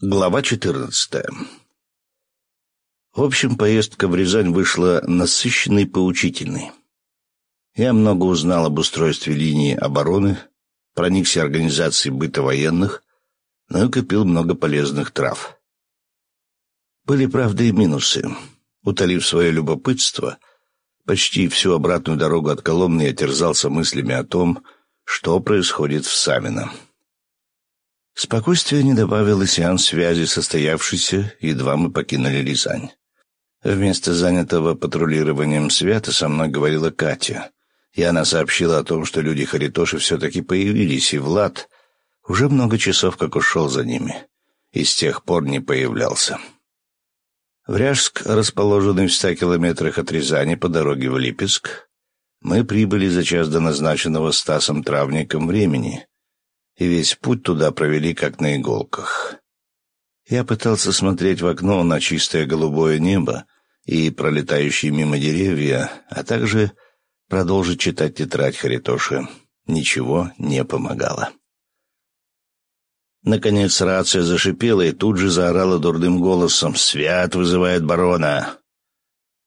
Глава 14. В общем, поездка в Рязань вышла насыщенной и поучительной. Я много узнал об устройстве линии обороны, проникся организацией быта военных, но и купил много полезных трав. Были, правда, и минусы. Утолив свое любопытство, почти всю обратную дорогу от Коломны я терзался мыслями о том, что происходит в Самино. Спокойствия не добавил и сеанс связи, состоявшийся, едва мы покинули Рязань. Вместо занятого патрулированием свята со мной говорила Катя, и она сообщила о том, что люди Харитоши все-таки появились, и Влад уже много часов как ушел за ними, и с тех пор не появлялся. В Ряжск, расположенный в ста километрах от Рязани по дороге в Липецк, мы прибыли за час до назначенного Стасом Травником времени — и весь путь туда провели как на иголках. Я пытался смотреть в окно на чистое голубое небо и пролетающие мимо деревья, а также продолжить читать тетрадь Харитоши. Ничего не помогало. Наконец рация зашипела и тут же заорала дурным голосом «Свят вызывает барона!».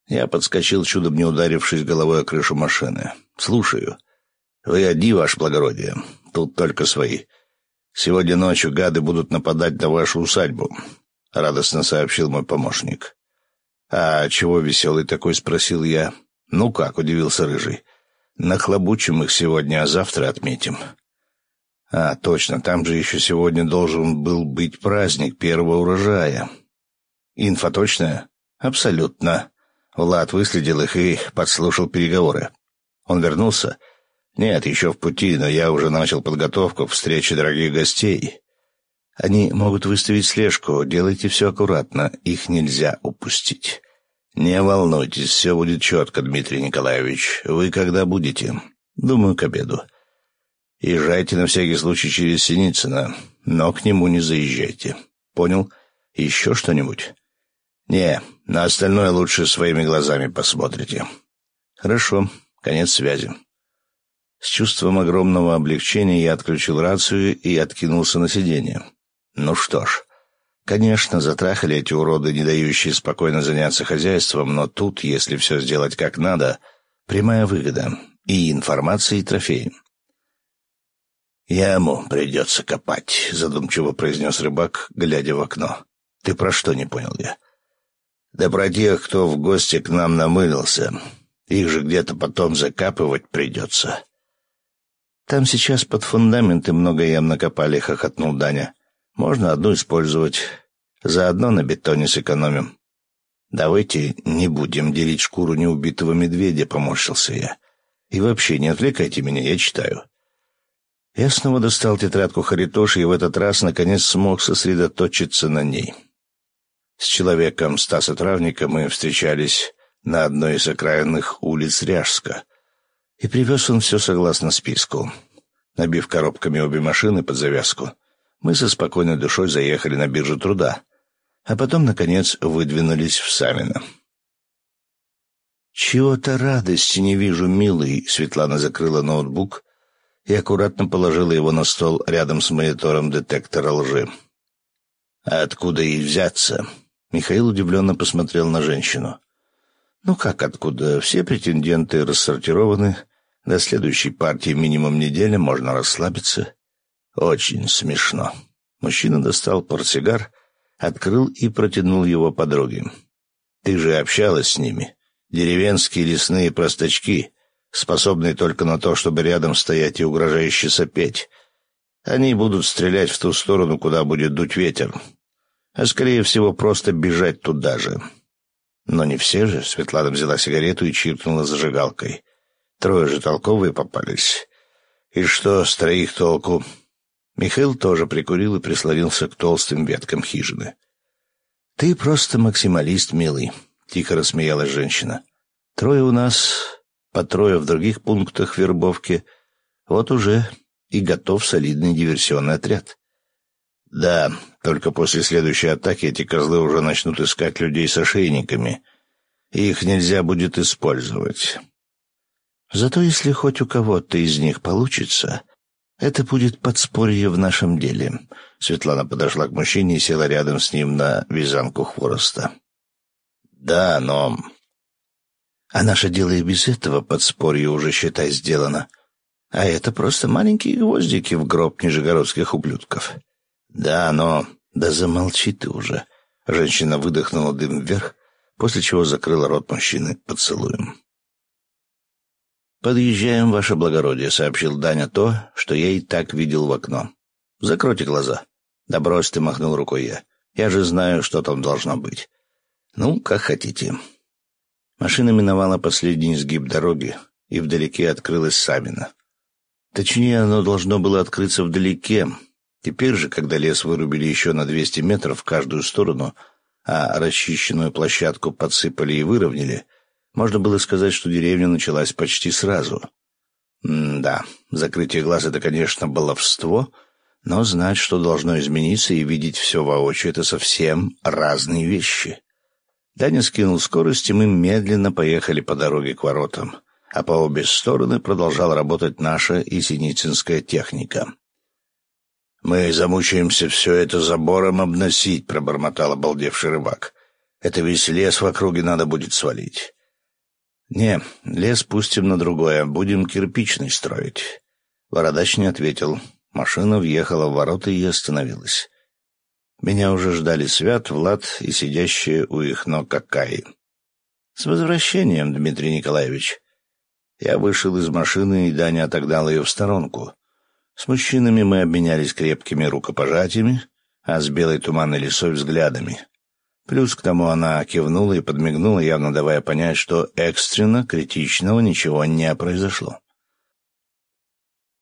Я подскочил, чудом не ударившись головой о крышу машины. «Слушаю. Вы одни, ваше благородие. Тут только свои. Сегодня ночью гады будут нападать на вашу усадьбу», — радостно сообщил мой помощник. «А чего веселый такой?» — спросил я. «Ну как?» — удивился Рыжий. «Нахлобучим их сегодня, а завтра отметим». «А, точно, там же еще сегодня должен был быть праздник первого урожая». «Инфа точная?» «Абсолютно». Влад выследил их и подслушал переговоры. Он вернулся «Нет, еще в пути, но я уже начал подготовку к встрече дорогих гостей. Они могут выставить слежку, делайте все аккуратно, их нельзя упустить». «Не волнуйтесь, все будет четко, Дмитрий Николаевич. Вы когда будете?» «Думаю, к обеду». «Езжайте на всякий случай через Синицына, но к нему не заезжайте. Понял? Еще что-нибудь?» «Не, на остальное лучше своими глазами посмотрите». «Хорошо, конец связи». С чувством огромного облегчения я отключил рацию и откинулся на сиденье. Ну что ж, конечно, затрахали эти уроды, не дающие спокойно заняться хозяйством, но тут, если все сделать как надо, прямая выгода. И информация, и трофеи. «Яму придется копать», — задумчиво произнес рыбак, глядя в окно. «Ты про что не понял я?» «Да про тех, кто в гости к нам намылился. Их же где-то потом закапывать придется». Там сейчас под фундаменты много ям накопали, — хохотнул Даня. Можно одну использовать. Заодно на бетоне сэкономим. Давайте не будем делить шкуру неубитого медведя, — поморщился я. И вообще не отвлекайте меня, я читаю. Я снова достал тетрадку Харитоши и в этот раз, наконец, смог сосредоточиться на ней. С человеком Стаса Травника мы встречались на одной из окраинных улиц Ряжска, и привез он все согласно списку. Набив коробками обе машины под завязку, мы со спокойной душой заехали на биржу труда, а потом, наконец, выдвинулись в Самино. «Чего-то радости не вижу, милый», — Светлана закрыла ноутбук и аккуратно положила его на стол рядом с монитором детектора лжи. «А откуда ей взяться?» Михаил удивленно посмотрел на женщину. «Ну как откуда? Все претенденты рассортированы, до следующей партии минимум неделя, можно расслабиться. Очень смешно. Мужчина достал портсигар, открыл и протянул его подруге. Ты же общалась с ними. Деревенские лесные простачки, способные только на то, чтобы рядом стоять и угрожающе сопеть. Они будут стрелять в ту сторону, куда будет дуть ветер. А скорее всего, просто бежать туда же. Но не все же. Светлана взяла сигарету и чиркнула зажигалкой. Трое же толковые попались. И что с троих толку? Михаил тоже прикурил и прислонился к толстым веткам хижины. «Ты просто максималист, милый», — тихо рассмеялась женщина. «Трое у нас, по трое в других пунктах вербовки. Вот уже и готов солидный диверсионный отряд». «Да, только после следующей атаки эти козлы уже начнут искать людей с ошейниками, и их нельзя будет использовать. Зато если хоть у кого-то из них получится, Это будет подспорье в нашем деле. Светлана подошла к мужчине и села рядом с ним на вязанку хвороста. Да, но... А наше дело и без этого подспорье уже, считай, сделано. А это просто маленькие гвоздики в гроб нижегородских ублюдков. Да, но... Да замолчи ты уже. Женщина выдохнула дым вверх, после чего закрыла рот мужчины поцелуем. «Подъезжаем, ваше благородие», — сообщил Даня то, что я и так видел в окно. «Закройте глаза». «Да брось ты», — махнул рукой я. «Я же знаю, что там должно быть». «Ну, как хотите». Машина миновала последний изгиб дороги, и вдалеке открылась Сабина. Точнее, оно должно было открыться вдалеке. Теперь же, когда лес вырубили еще на 200 метров в каждую сторону, а расчищенную площадку подсыпали и выровняли — можно было сказать, что деревня началась почти сразу. М да, закрытие глаз — это, конечно, баловство, но знать, что должно измениться, и видеть все воочию — это совсем разные вещи. Даня скинул скорость, и мы медленно поехали по дороге к воротам, а по обе стороны продолжала работать наша и синицинская техника. «Мы замучаемся все это забором обносить», — пробормотал обалдевший рыбак. «Это весь лес в округе надо будет свалить. «Не, лес пустим на другое, будем кирпичный строить». Бородач не ответил. Машина въехала в ворота и остановилась. Меня уже ждали Свят, Влад и сидящие у их ног Акаи. «С возвращением, Дмитрий Николаевич!» Я вышел из машины, и Даня отогнал ее в сторонку. С мужчинами мы обменялись крепкими рукопожатиями, а с белой туманной лесой взглядами. Плюс к тому она кивнула и подмигнула, явно давая понять, что экстренно, критичного ничего не произошло.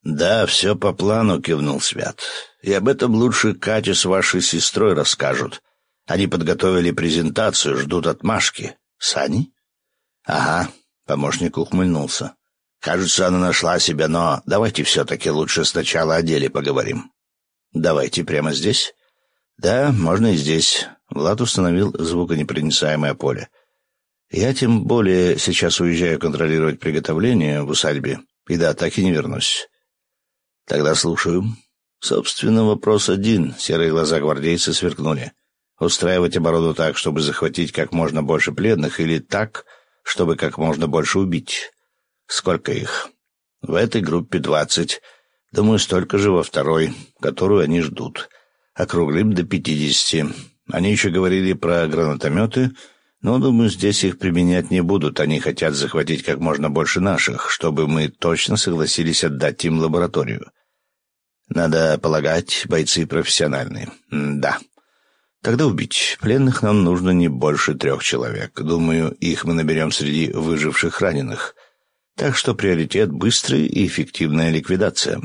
«Да, все по плану», — кивнул Свят. «И об этом лучше Катя с вашей сестрой расскажут. Они подготовили презентацию, ждут отмашки. Сани?» «Ага», — помощник ухмыльнулся. «Кажется, она нашла себя, но давайте все-таки лучше сначала о деле поговорим». «Давайте прямо здесь?» «Да, можно и здесь. Влад установил звуконепроницаемое поле. Я тем более сейчас уезжаю контролировать приготовление в усадьбе, и до атаки не вернусь. Тогда слушаю. Собственно, вопрос один. Серые глаза гвардейца сверкнули. Устраивать оборону так, чтобы захватить как можно больше пленных, или так, чтобы как можно больше убить? Сколько их? В этой группе двадцать. Думаю, столько же во второй, которую они ждут. Округлим до пятидесяти. Они еще говорили про гранатометы, но, думаю, здесь их применять не будут. Они хотят захватить как можно больше наших, чтобы мы точно согласились отдать им лабораторию. Надо полагать, бойцы профессиональные. Да. Тогда убить. Пленных нам нужно не больше трех человек. Думаю, их мы наберем среди выживших раненых. Так что приоритет — быстрая и эффективная ликвидация.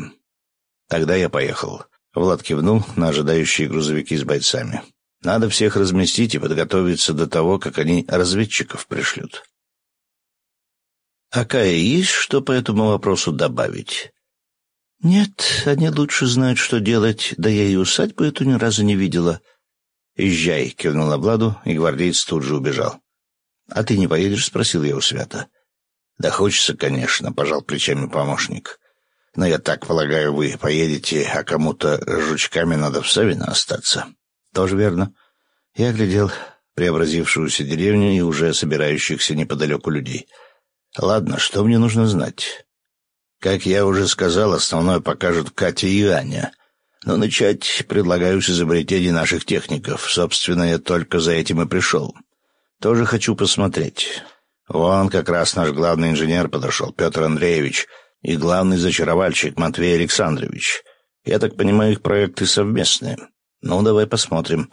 Тогда я поехал. Влад кивнул на ожидающие грузовики с бойцами. Надо всех разместить и подготовиться до того, как они разведчиков пришлют. А Кая есть что по этому вопросу добавить? Нет, они лучше знают, что делать, да я и усадьбу эту ни разу не видела. Езжай, кивнула Владу, и гвардеец тут же убежал. А ты не поедешь? спросил я у Свята. Да хочется, конечно, пожал плечами помощник. Но я так полагаю, вы поедете, а кому-то жучками надо в Савино остаться. Тоже верно. Я глядел преобразившуюся деревню и уже собирающихся неподалеку людей. Ладно, что мне нужно знать? Как я уже сказал, основное покажут Катя и Аня. Но начать предлагаю с изобретений наших техников. Собственно, я только за этим и пришел. Тоже хочу посмотреть. Вон как раз наш главный инженер подошел, Петр Андреевич, и главный зачаровальщик Матвей Александрович. Я так понимаю, их проекты совместные. «Ну, давай посмотрим».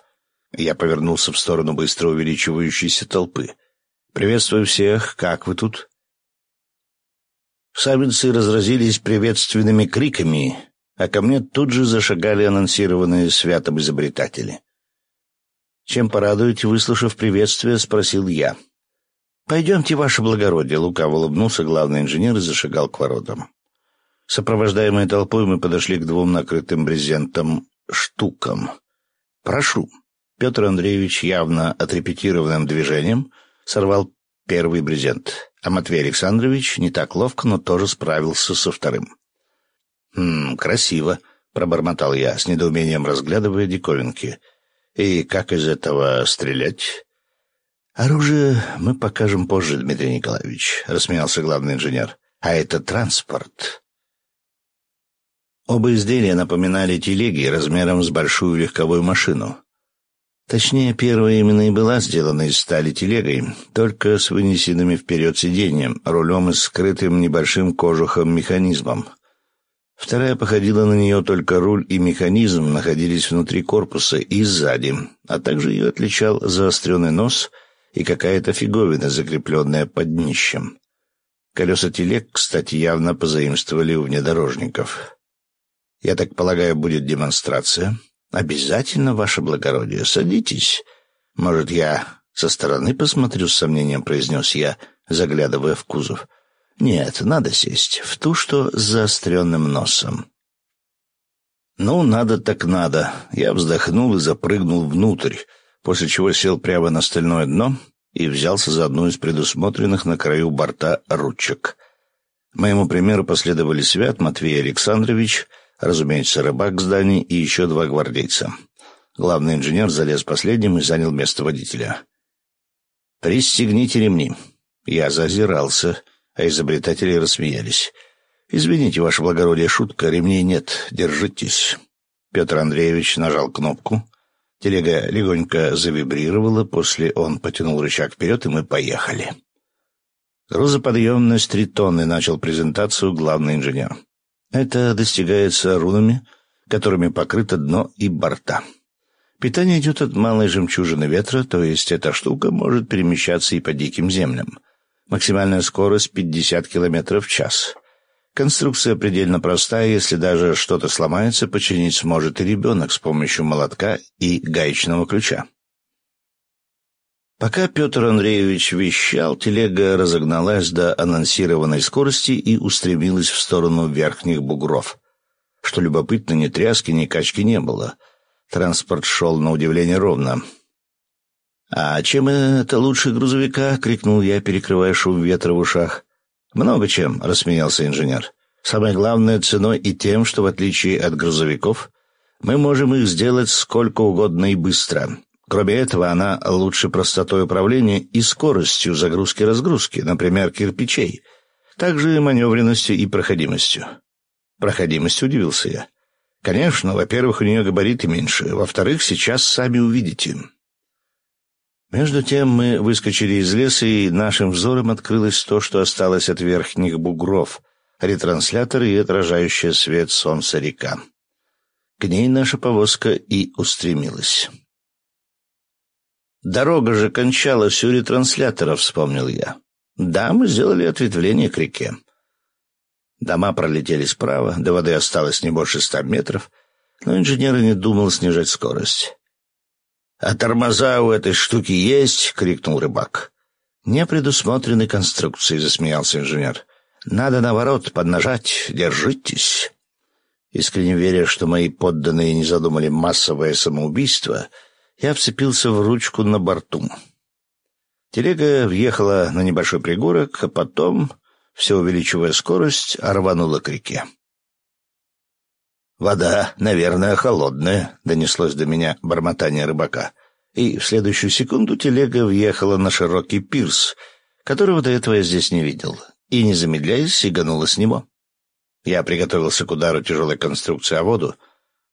Я повернулся в сторону быстро увеличивающейся толпы. «Приветствую всех. Как вы тут?» Савинцы разразились приветственными криками, а ко мне тут же зашагали анонсированные святом изобретатели. «Чем порадуете, выслушав приветствие?» — спросил я. «Пойдемте, ваше благородие», — лукаво улыбнулся главный инженер и зашагал к воротам. Сопровождаемые толпой мы подошли к двум накрытым брезентом штукам. «Прошу». Петр Андреевич явно отрепетированным движением сорвал первый брезент, а Матвей Александрович не так ловко, но тоже справился со вторым. «Хм, красиво», — пробормотал я, с недоумением разглядывая диковинки. «И как из этого стрелять?» «Оружие мы покажем позже, Дмитрий Николаевич», — рассмеялся главный инженер. «А это транспорт». Оба изделия напоминали телеги размером с большую легковую машину. Точнее, первая именно и была сделана из стали телегой, только с вынесенными вперед сиденьем, рулем и скрытым небольшим кожухом-механизмом. Вторая походила на нее, только руль и механизм находились внутри корпуса и сзади, а также ее отличал заостренный нос и какая-то фиговина, закрепленная под днищем. Колеса телег, кстати, явно позаимствовали у внедорожников. «Я так полагаю, будет демонстрация?» «Обязательно, ваше благородие, садитесь. Может, я со стороны посмотрю с сомнением», — произнес я, заглядывая в кузов. Нет, надо сесть. В ту, что с заостренным носом. Ну, надо так надо. Я вздохнул и запрыгнул внутрь, после чего сел прямо на стальное дно и взялся за одну из предусмотренных на краю борта ручек. Моему примеру последовали Свят, Матвей Александрович, разумеется, рыбак зданий и еще два гвардейца. Главный инженер залез последним и занял место водителя. «Пристегните ремни». Я зазирался а изобретатели рассмеялись. «Извините, ваше благородие, шутка, ремней нет, держитесь». Петр Андреевич нажал кнопку. Телега легонько завибрировала, после он потянул рычаг вперед, и мы поехали. Грузоподъемность три тонны начал презентацию главный инженер. Это достигается рунами, которыми покрыто дно и борта. Питание идет от малой жемчужины ветра, то есть эта штука может перемещаться и по диким землям. Максимальная скорость 50 км в час. Конструкция предельно простая, если даже что-то сломается, починить сможет и ребенок с помощью молотка и гаечного ключа. Пока Петр Андреевич вещал, телега разогналась до анонсированной скорости и устремилась в сторону верхних бугров. Что любопытно, ни тряски, ни качки не было. Транспорт шел на удивление ровно. «А чем это лучше грузовика?» — крикнул я, перекрывая шум ветра в ушах. «Много чем», — рассмеялся инженер. «Самое главное — ценой и тем, что, в отличие от грузовиков, мы можем их сделать сколько угодно и быстро. Кроме этого, она лучше простотой управления и скоростью загрузки-разгрузки, например, кирпичей, также маневренностью и проходимостью». «Проходимость?» — удивился я. «Конечно, во-первых, у нее габариты меньше, во-вторых, сейчас сами увидите». Между тем мы выскочили из леса, и нашим взором открылось то, что осталось от верхних бугров, ретрансляторы и отражающая свет солнца река. К ней наша повозка и устремилась. «Дорога же кончалась у ретранслятора», — вспомнил я. «Да, мы сделали ответвление к реке». Дома пролетели справа, до воды осталось не больше ста метров, но инженер не думал снижать скорость. «А тормоза у этой штуки есть?» — крикнул рыбак. «Не предусмотрены конструкции», — засмеялся инженер. «Надо, наоборот, поднажать. Держитесь». Искренне веря, что мои подданные не задумали массовое самоубийство, я вцепился в ручку на борту. Телега въехала на небольшой пригорок, а потом, все увеличивая скорость, рванула к реке. «Вода, наверное, холодная», — донеслось до меня бормотание рыбака. И в следующую секунду телега въехала на широкий пирс, которого до этого я здесь не видел, и, не замедляясь, сиганула с него. Я приготовился к удару тяжелой конструкции о воду,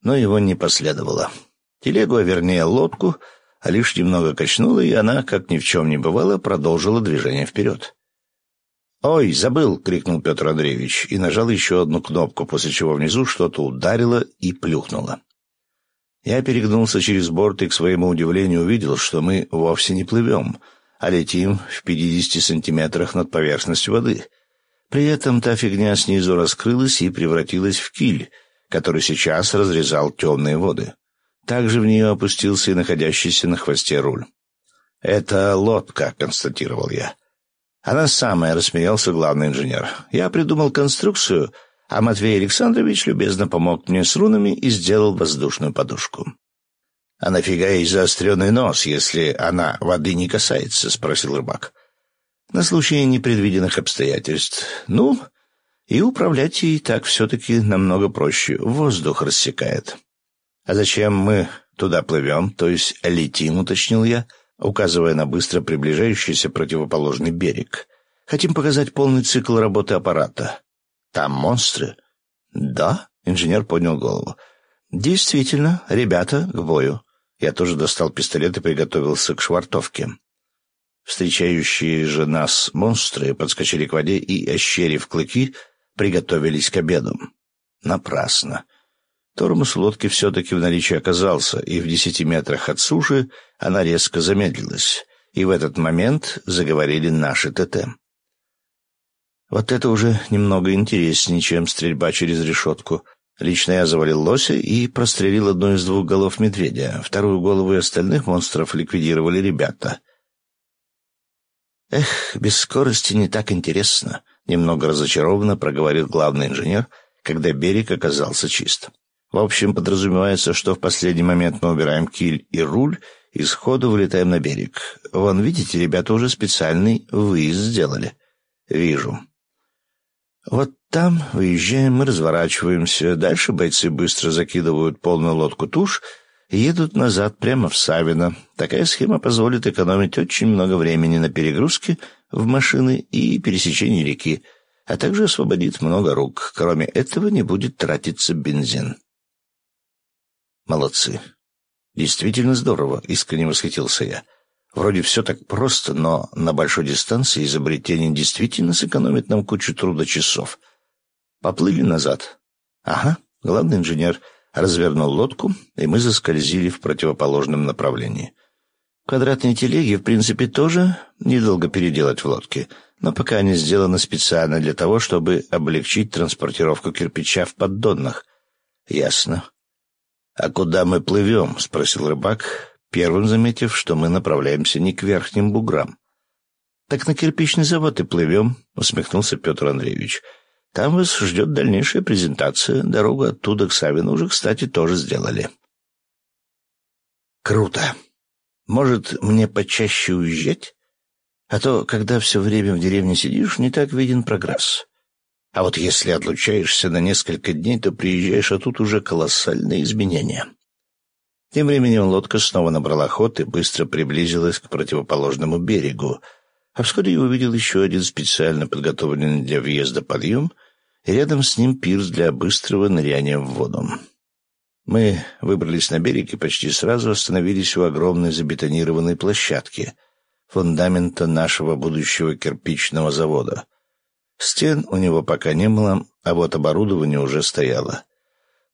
но его не последовало. Телегу, а вернее лодку, а лишь немного качнула, и она, как ни в чем не бывало, продолжила движение вперед. «Ой, забыл!» — крикнул Петр Андреевич и нажал еще одну кнопку, после чего внизу что-то ударило и плюхнуло. Я перегнулся через борт и, к своему удивлению, увидел, что мы вовсе не плывем, а летим в пятидесяти сантиметрах над поверхностью воды. При этом та фигня снизу раскрылась и превратилась в киль, который сейчас разрезал темные воды. Также в нее опустился и находящийся на хвосте руль. «Это лодка», — констатировал я. Она самая, рассмеялся главный инженер. Я придумал конструкцию, а Матвей Александрович любезно помог мне с рунами и сделал воздушную подушку. — А нафига ей заостренный нос, если она воды не касается? — спросил рыбак. — На случай непредвиденных обстоятельств. Ну, И управлять ей так все-таки намного проще. Воздух рассекает. А зачем мы туда плывем, то есть летим, уточнил я, указывая на быстро приближающийся противоположный берег. Хотим показать полный цикл работы аппарата. Там монстры? Да, инженер поднял голову. Действительно, ребята, к бою. Я тоже достал пистолет и приготовился к швартовке. Встречающие же нас монстры подскочили к воде и, ощерив клыки, приготовились к обеду. Напрасно. Тормоз лодки все-таки в наличии оказался, и в десяти метрах от суши она резко замедлилась, и в этот момент заговорили наши ТТ. Вот это уже немного интереснее, чем стрельба через решетку. Лично я завалил лося и прострелил одну из двух голов медведя. Вторую голову и остальных монстров ликвидировали ребята. «Эх, без скорости не так интересно», — немного разочарованно проговорил главный инженер, когда берег оказался чист. В общем, подразумевается, что в последний момент мы убираем киль и руль и сходу вылетаем на берег. Вон, видите, ребята уже специальный выезд сделали. Вижу. Вот там выезжаем, мы разворачиваемся. Дальше бойцы быстро закидывают полную лодку туш едут назад прямо в Савино. Такая схема позволит экономить очень много времени на перегрузке в машины и пересечении реки, а также освободит много рук. Кроме этого не будет тратиться бензин. Молодцы. Действительно здорово, искренне восхитился я. Вроде все так просто, но на большой дистанции изобретение действительно сэкономит нам кучу труда часов. Поплыли назад. Ага, главный инженер развернул лодку, и мы заскользили в противоположном направлении. Квадратные телеги, в принципе, тоже недолго переделать в лодке, но пока они сделаны специально для того, чтобы облегчить транспортировку кирпича в поддонах. Ясно. «А куда мы плывем?» — спросил рыбак, первым заметив, что мы направляемся не к верхним буграм. «Так на кирпичный завод и плывем», — усмехнулся Петр Андреевич. «Там вас ждет дальнейшая презентация. Дорогу оттуда к Савину уже, кстати, тоже сделали». «Круто. Может, мне почаще уезжать? А то, когда все время в деревне сидишь, не так виден прогресс. А вот если отлучаешься на несколько дней, то приезжаешь, а тут уже колоссальные изменения. Тем временем лодка снова набрала ход и быстро приблизилась к противоположному берегу, а вскоре я увидел еще один специально подготовленный для въезда подъем, и рядом с ним пирс для быстрого ныряния в воду. Мы выбрались на берег и почти сразу остановились у огромной забетонированной площадки, фундамента нашего будущего кирпичного завода — Стен у него пока не было, а вот оборудование уже стояло.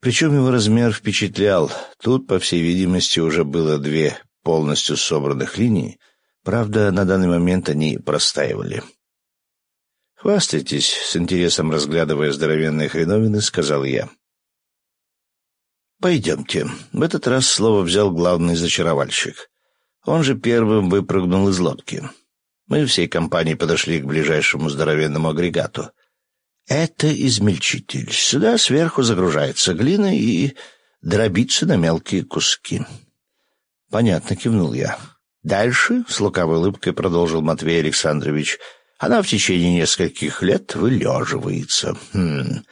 Причем его размер впечатлял. Тут, по всей видимости, уже было две полностью собранных линии. Правда, на данный момент они простаивали. «Хвастайтесь», — с интересом разглядывая здоровенные хреновины, сказал я. «Пойдемте». В этот раз слово взял главный зачаровальщик. Он же первым выпрыгнул из лодки. Мы всей компанией подошли к ближайшему здоровенному агрегату. Это измельчитель. Сюда сверху загружается глина и дробится на мелкие куски. Понятно, кивнул я. Дальше, с лукавой улыбкой продолжил Матвей Александрович, она в течение нескольких лет вылеживается. Хм.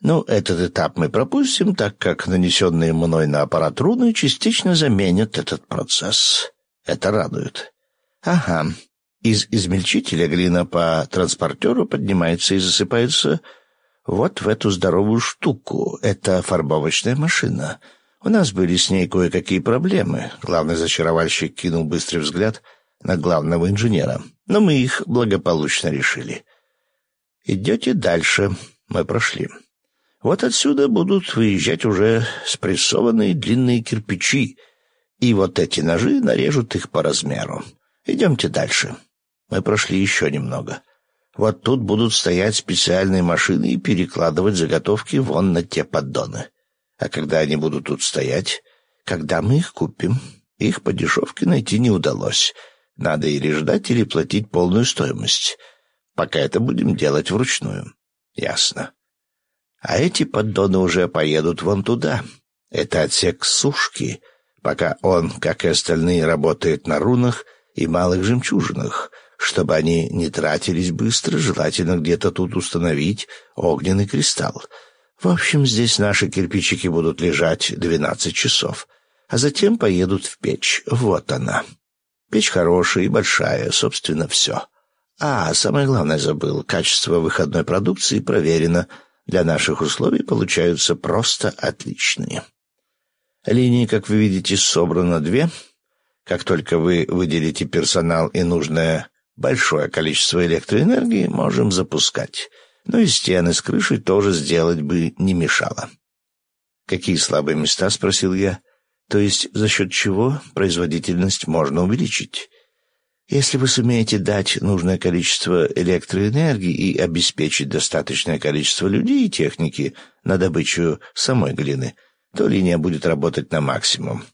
Ну, этот этап мы пропустим, так как нанесенные мной на аппарат руны частично заменят этот процесс. Это радует. Ага, из измельчителя глина по транспортеру поднимается и засыпается вот в эту здоровую штуку. Это фарбовочная машина. У нас были с ней кое-какие проблемы. Главный зачаровальщик кинул быстрый взгляд на главного инженера. Но мы их благополучно решили. Идете дальше. Мы прошли. Вот отсюда будут выезжать уже спрессованные длинные кирпичи, и вот эти ножи нарежут их по размеру. Идемте дальше. Мы прошли еще немного. Вот тут будут стоять специальные машины и перекладывать заготовки вон на те поддоны. А когда они будут тут стоять, когда мы их купим, их по дешевке найти не удалось. Надо или ждать, или платить полную стоимость. Пока это будем делать вручную. Ясно. А эти поддоны уже поедут вон туда. Это отсек сушки, пока он, как и остальные, работает на рунах и малых жемчужинах — Чтобы они не тратились быстро, желательно где-то тут установить огненный кристалл. В общем, здесь наши кирпичики будут лежать двенадцать часов, а затем поедут в печь. Вот она. Печь хорошая и большая, собственно, все. А, самое главное забыл, качество выходной продукции проверено. Для наших условий получаются просто отличные. Линии, как вы видите, собрано две. Как только вы выделите персонал и нужное большое количество электроэнергии, можем запускать. Ну и стены с крышей тоже сделать бы не мешало. «Какие слабые места?» — спросил я. «То есть за счет чего производительность можно увеличить?» Если вы сумеете дать нужное количество электроэнергии и обеспечить достаточное количество людей и техники на добычу самой глины, то линия будет работать на максимум.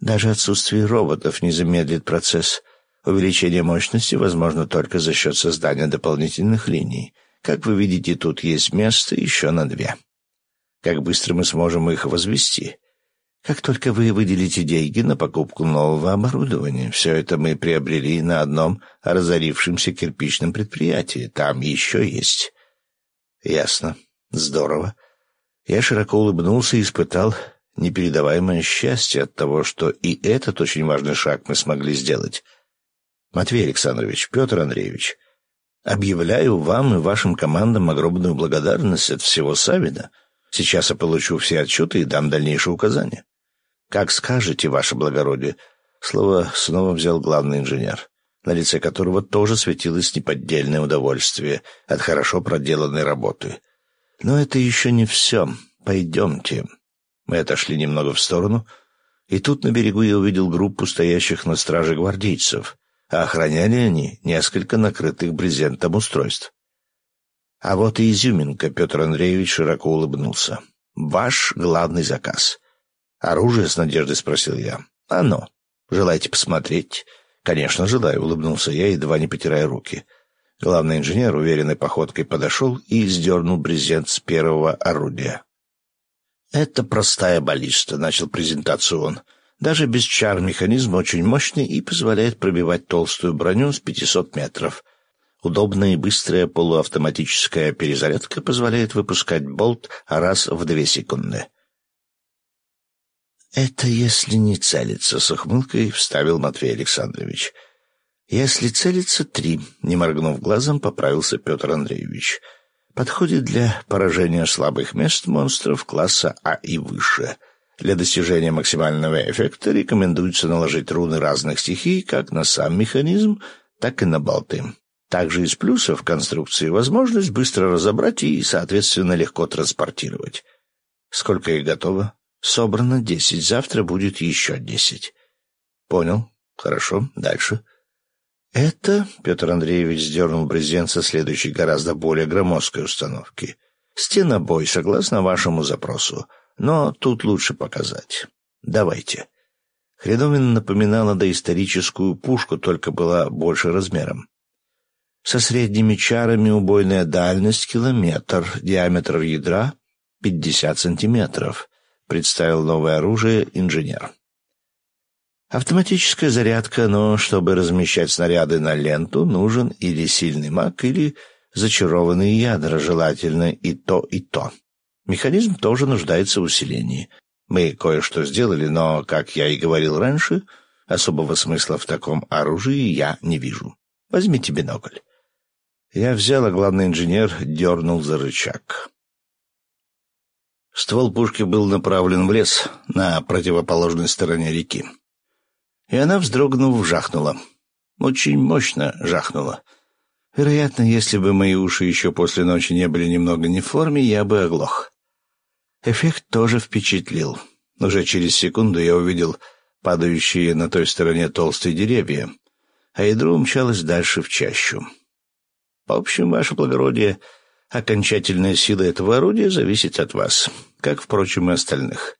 Даже отсутствие роботов не замедлит процесс. Увеличение мощности возможно только за счет создания дополнительных линий. Как вы видите, тут есть место еще на две. Как быстро мы сможем их возвести? Как только вы выделите деньги на покупку нового оборудования, все это мы приобрели на одном разорившемся кирпичном предприятии. Там еще есть. Ясно. Здорово. Я широко улыбнулся и испытал непередаваемое счастье от того, что и этот очень важный шаг мы смогли сделать. Матвей Александрович, Петр Андреевич, объявляю вам и вашим командам огромную благодарность от всего Савина. Сейчас я получу все отчеты и дам дальнейшие указания. Как скажете, ваше благородие. Слово снова взял главный инженер, на лице которого тоже светилось неподдельное удовольствие от хорошо проделанной работы. Но это еще не все. Пойдемте. Мы отошли немного в сторону, и тут на берегу я увидел группу стоящих на страже гвардейцев, а охраняли они несколько накрытых брезентом устройств. А вот и изюминка, Петр Андреевич широко улыбнулся. «Ваш главный заказ». «Оружие?» — с надеждой спросил я. «Оно. Желаете посмотреть?» «Конечно, желаю», — улыбнулся я, едва не потирая руки. Главный инженер уверенной походкой подошел и сдернул брезент с первого орудия. «Это простая баллиста», — начал презентацию он. «Даже без чар механизм очень мощный и позволяет пробивать толстую броню с 500 метров. Удобная и быстрая полуавтоматическая перезарядка позволяет выпускать болт раз в две секунды». «Это если не целиться», — с ухмылкой вставил Матвей Александрович. — если целится три, не моргнув глазом, поправился Петр Андреевич. Подходит для поражения слабых мест монстров класса А и выше. Для достижения максимального эффекта рекомендуется наложить руны разных стихий как на сам механизм, так и на болты. Также из плюсов конструкции возможность быстро разобрать и, соответственно, легко транспортировать. Сколько их готово? Собрано десять, завтра будет еще десять. Понял. Хорошо. Дальше. «Это...» — Петр Андреевич сдернул брезент со следующей гораздо более громоздкой установки. «Стенобой, согласно вашему запросу. Но тут лучше показать. Давайте». Хреновина напоминала доисторическую пушку, только была больше размером. Со средними чарами убойная дальность — километр, диаметр ядра — пятьдесят сантиметров, представил новое оружие инженер. Автоматическая зарядка, но чтобы размещать снаряды на ленту, нужен или сильный маг, или зачарованные ядра, желательно и то, и то. Механизм тоже нуждается в усилении. Мы кое-что сделали, но, как я и говорил раньше, особого смысла в таком оружии я не вижу. Возьмите бинокль. Я взял, а главный инженер дернул за рычаг. Ствол пушки был направлен в лес на противоположной стороне реки. И она, вздрогнув, жахнула. Очень мощно жахнула. Вероятно, если бы мои уши еще после ночи не были немного не в форме, я бы оглох. Эффект тоже впечатлил. Уже через секунду я увидел падающие на той стороне толстые деревья, а ядро умчалось дальше в чащу. В общем, ваше благородие, окончательная сила этого орудия зависит от вас, как, впрочем, и остальных.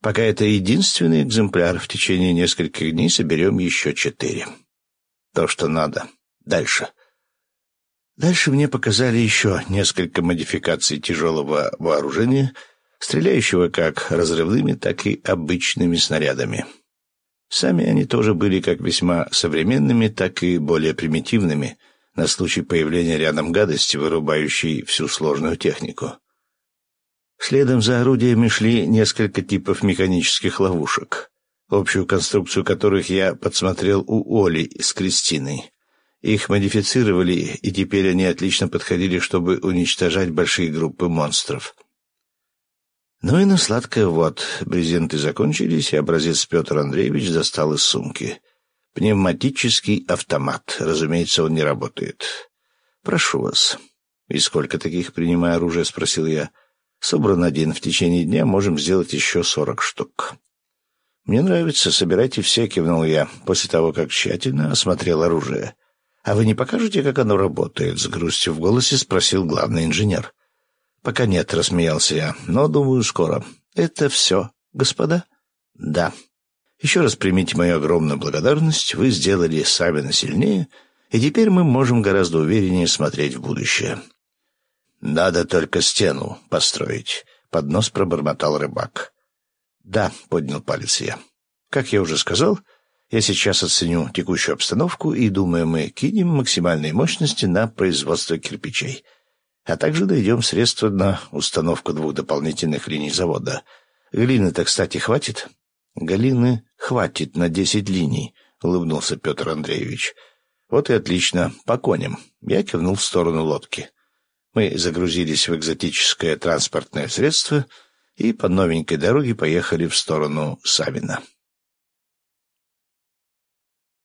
Пока это единственный экземпляр, в течение нескольких дней соберем еще четыре. То, что надо. Дальше. Дальше мне показали еще несколько модификаций тяжелого вооружения, стреляющего как разрывными, так и обычными снарядами. Сами они тоже были как весьма современными, так и более примитивными на случай появления рядом гадости, вырубающей всю сложную технику. Следом за орудиями шли несколько типов механических ловушек, общую конструкцию которых я подсмотрел у Оли с Кристиной. Их модифицировали, и теперь они отлично подходили, чтобы уничтожать большие группы монстров. Ну и на сладкое вот. Брезенты закончились, и образец Петр Андреевич достал из сумки. Пневматический автомат. Разумеется, он не работает. Прошу вас. И сколько таких, принимая оружие, спросил я. Собран один. В течение дня можем сделать еще сорок штук. «Мне нравится, собирайте все», — кивнул я, после того, как тщательно осмотрел оружие. «А вы не покажете, как оно работает?» — с грустью в голосе спросил главный инженер. «Пока нет», — рассмеялся я, — «но, думаю, скоро. Это все, господа?» «Да. Еще раз примите мою огромную благодарность. Вы сделали Савина сильнее, и теперь мы можем гораздо увереннее смотреть в будущее». «Надо только стену построить», — под нос пробормотал рыбак. «Да», — поднял палец я. «Как я уже сказал, я сейчас оценю текущую обстановку и, думаю, мы кинем максимальные мощности на производство кирпичей» а также найдем средства на установку двух дополнительных линий завода. Глины-то, кстати, хватит? Галины хватит на десять линий, улыбнулся Петр Андреевич. Вот и отлично, по коням. Я кивнул в сторону лодки. Мы загрузились в экзотическое транспортное средство и по новенькой дороге поехали в сторону Савина.